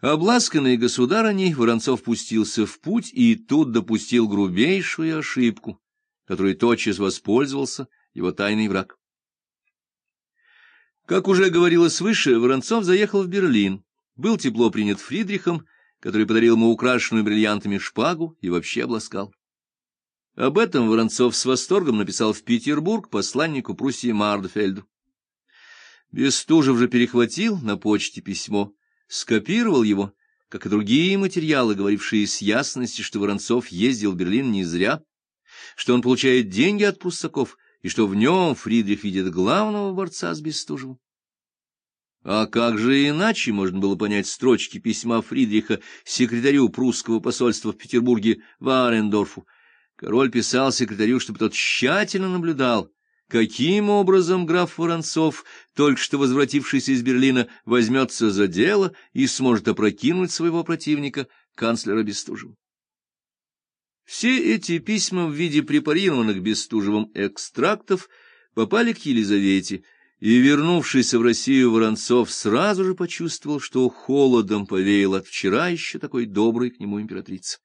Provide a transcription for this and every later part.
Обласканный государыней, Воронцов пустился в путь и тут допустил грубейшую ошибку, которой тотчас воспользовался его тайный враг. Как уже говорилось выше, Воронцов заехал в Берлин, был тепло принят Фридрихом, который подарил ему украшенную бриллиантами шпагу и вообще обласкал. Об этом Воронцов с восторгом написал в Петербург посланнику Пруссии Мардфельду. Бестужев же перехватил на почте письмо скопировал его, как и другие материалы, говорившие с ясностью, что Воронцов ездил в Берлин не зря, что он получает деньги от пруссаков, и что в нем Фридрих видит главного борца с Бестужевым. А как же иначе можно было понять строчки письма Фридриха секретарю прусского посольства в Петербурге Варендорфу? Король писал секретарю, чтобы тот тщательно наблюдал, каким образом граф Воронцов, только что возвратившийся из Берлина, возьмется за дело и сможет опрокинуть своего противника, канцлера Бестужева. Все эти письма в виде препарированных Бестужевым экстрактов попали к Елизавете, и вернувшийся в Россию Воронцов сразу же почувствовал, что холодом повеял от вчера еще такой доброй к нему императрицы.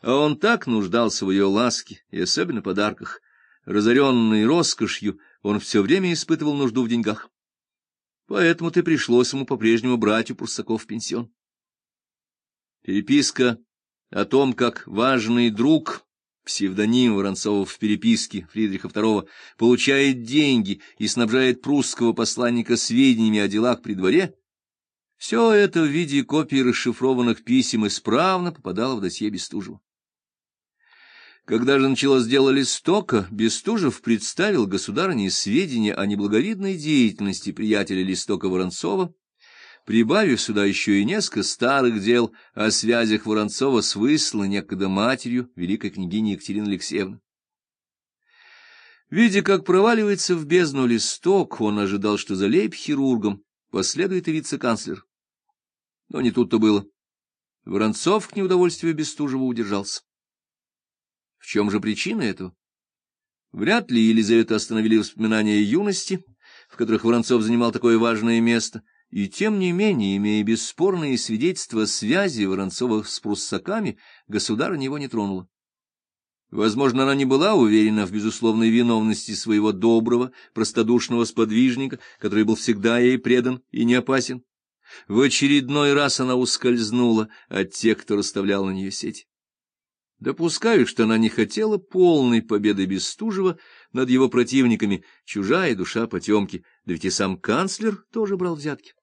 А он так нуждался в ее ласке и особенно подарках, Разоренный роскошью, он все время испытывал нужду в деньгах. Поэтому-то пришлось ему по-прежнему брать у Пруссаков пенсион. Переписка о том, как важный друг, псевдоним Воронцова в переписке Фридриха II, получает деньги и снабжает прусского посланника сведениями о делах при дворе, все это в виде копий расшифрованных писем исправно попадало в досье Бестужева. Когда же началось дело Листока, Бестужев представил государыне сведения о неблаговидной деятельности приятеля Листока Воронцова, прибавив сюда еще и несколько старых дел о связях Воронцова с высланной некогда матерью великой княгини Екатерины Алексеевны. Видя, как проваливается в бездну листок, он ожидал, что за лейб-хирургом последует и вице-канцлер. Но не тут-то было. Воронцов к неудовольствию Бестужева удержался. В чем же причина этого? Вряд ли Елизавета остановили воспоминания юности, в которых Воронцов занимал такое важное место, и тем не менее, имея бесспорные свидетельства связи Воронцова с пруссаками, государыня его не тронула. Возможно, она не была уверена в безусловной виновности своего доброго, простодушного сподвижника, который был всегда ей предан и не опасен. В очередной раз она ускользнула от тех, кто расставлял на нее сеть. Допускаю, что она не хотела полной победы Бестужева над его противниками, чужая душа потемки, да ведь и сам канцлер тоже брал взятки.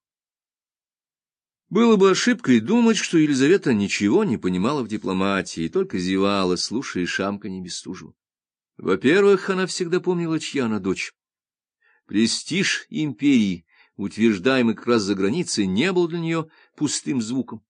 Было бы ошибкой думать, что Елизавета ничего не понимала в дипломатии и только зевала, слушая шамканье Бестужева. Во-первых, она всегда помнила, чья она дочь. Престиж империи, утверждаемый как раз за границей, не был для нее пустым звуком.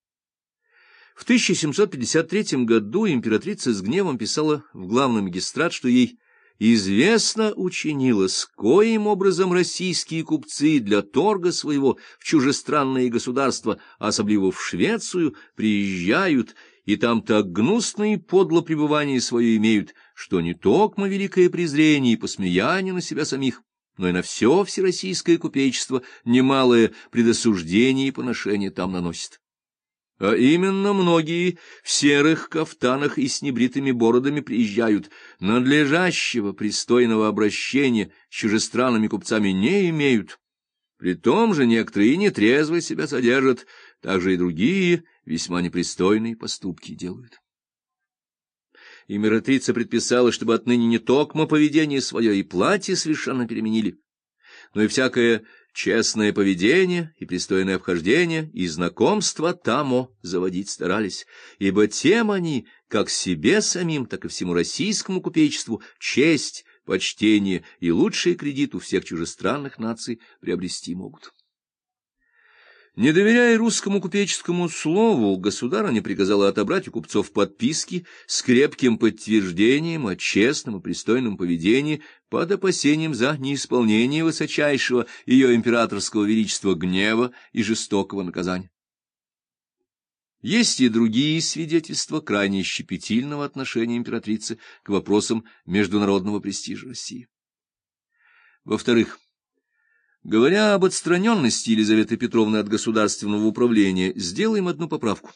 В 1753 году императрица с гневом писала в главный магистрат, что ей известно учинилось, коим образом российские купцы для торга своего в чужестранные государства, особливо в Швецию, приезжают, и там так гнусно и подло пребывание свое имеют, что не токмо великое презрение и посмеяние на себя самих, но и на все всероссийское купечество немалое предосуждение и поношение там наносит. А именно многие в серых кафтанах и с небритыми бородами приезжают, надлежащего пристойного обращения с чужестранными купцами не имеют. При том же некоторые нетрезво себя содержат, также и другие весьма непристойные поступки делают. Императрица предписала, чтобы отныне не токмо поведение свое и платье совершенно переменили, но и всякое Честное поведение и пристойное обхождение и знакомство тамо заводить старались, ибо тем они, как себе самим, так и всему российскому купечеству, честь, почтение и лучший кредит у всех чужестранных наций приобрести могут. Не доверяя русскому купеческому слову, государыня приказала отобрать у купцов подписки с крепким подтверждением о честном и пристойном поведении под опасением за неисполнение высочайшего ее императорского величества гнева и жестокого наказания. Есть и другие свидетельства крайне щепетильного отношения императрицы к вопросам международного престижа России. Во-вторых, Говоря об отстраненности Елизаветы Петровны от государственного управления, сделаем одну поправку.